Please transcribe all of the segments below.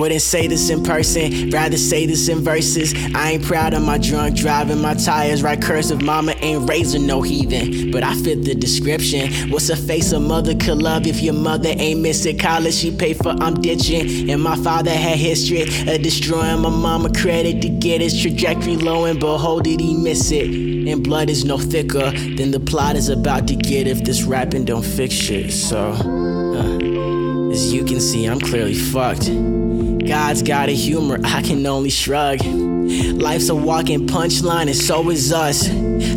Wouldn't say this in person, rather say this in verses. I ain't proud of my drunk driving, my tires right cursive. Mama ain't raising no heathen, but I fit the description. What's a face a mother could love if your mother ain't missing college? She paid for, I'm ditching. And my father had history of destroying my mama credit to get his trajectory low, and behold, did he miss it? And blood is no thicker than the plot is about to get if this rapping don't fix shit. So, uh, as you can see, I'm clearly fucked. God's got a humor, I can only shrug. Life's a walking punchline, and so is us.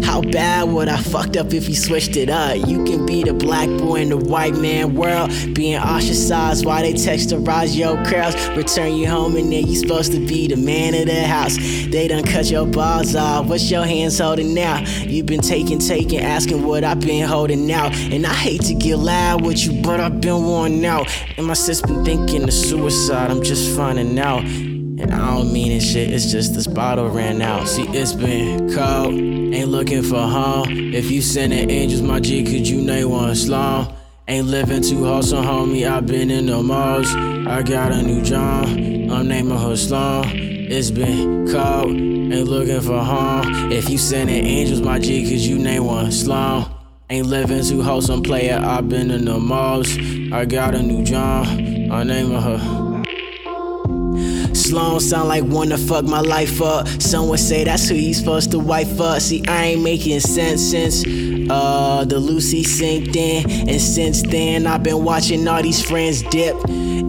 How bad would I fucked up if we switched it up? You can be the black boy in the white man world, being ostracized while they text to rise your curls. Return you home, and then you supposed to be the man of the house. They done cut your balls off. What's your hands holding now? You've been taking, taking, asking what I've been holding out. And I hate to get loud with you, but I've been worn out. And my sis been thinking of suicide. I'm just finding out. And I don't mean it shit, it's just this bottle ran out. See, it's been cold, ain't looking for home. If you sending angels, my G, could you name one slow? Ain't living too wholesome, homie, i been in the malls. I got a new job, I'm naming her Sloan. It's been cold, ain't looking for home. If you sending angels, my G, could you name one slow? Ain't living too wholesome, player, i been in the malls. I got a new job, I'm naming her thank you Sloan sound like one to fuck my life up. Someone say that's who he's supposed to wife up. See, I ain't making sense since uh the Lucy sinked in. And since then I've been watching all these friends dip.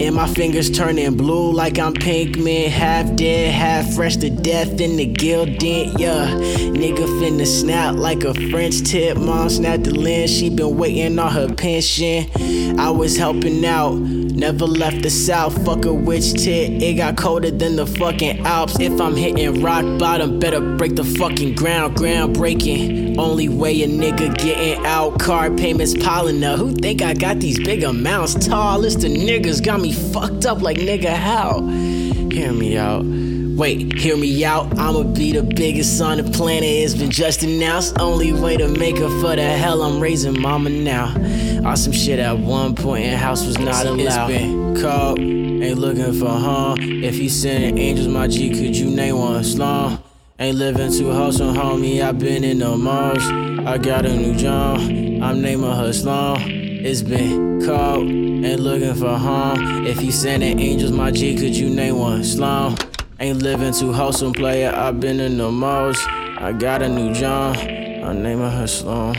And my fingers turning blue like I'm Pinkman. Half dead, half fresh to death in the gilding. Yeah. Nigga finna snap like a French tip. Mom snapped the lens, she been waiting on her pension. I was helping out. Never left the south, fuck a witch tit. It got colder than the fucking Alps. If I'm hitting rock bottom, better break the fucking ground. Ground breaking. Only way a nigga getting out. Car payments piling up. Who think I got these big amounts? Tallest the niggas got me fucked up like nigga how? Hear me out. Wait, hear me out. I'ma be the biggest on the planet. It's been just announced. Only way to make up for the hell I'm raising mama now. Awesome shit at one point and house was not allowed. It's been cold, ain't looking for home. If you sending angels, my G, could you name one slum? Ain't living too wholesome, homie. i been in the malls. I got a new job. I'm naming her slum. It's been cold, ain't looking for home. If you sending angels, my G, could you name one slum? Ain't living too wholesome, player. i been in the malls. I got a new job. I'm naming her Sloan.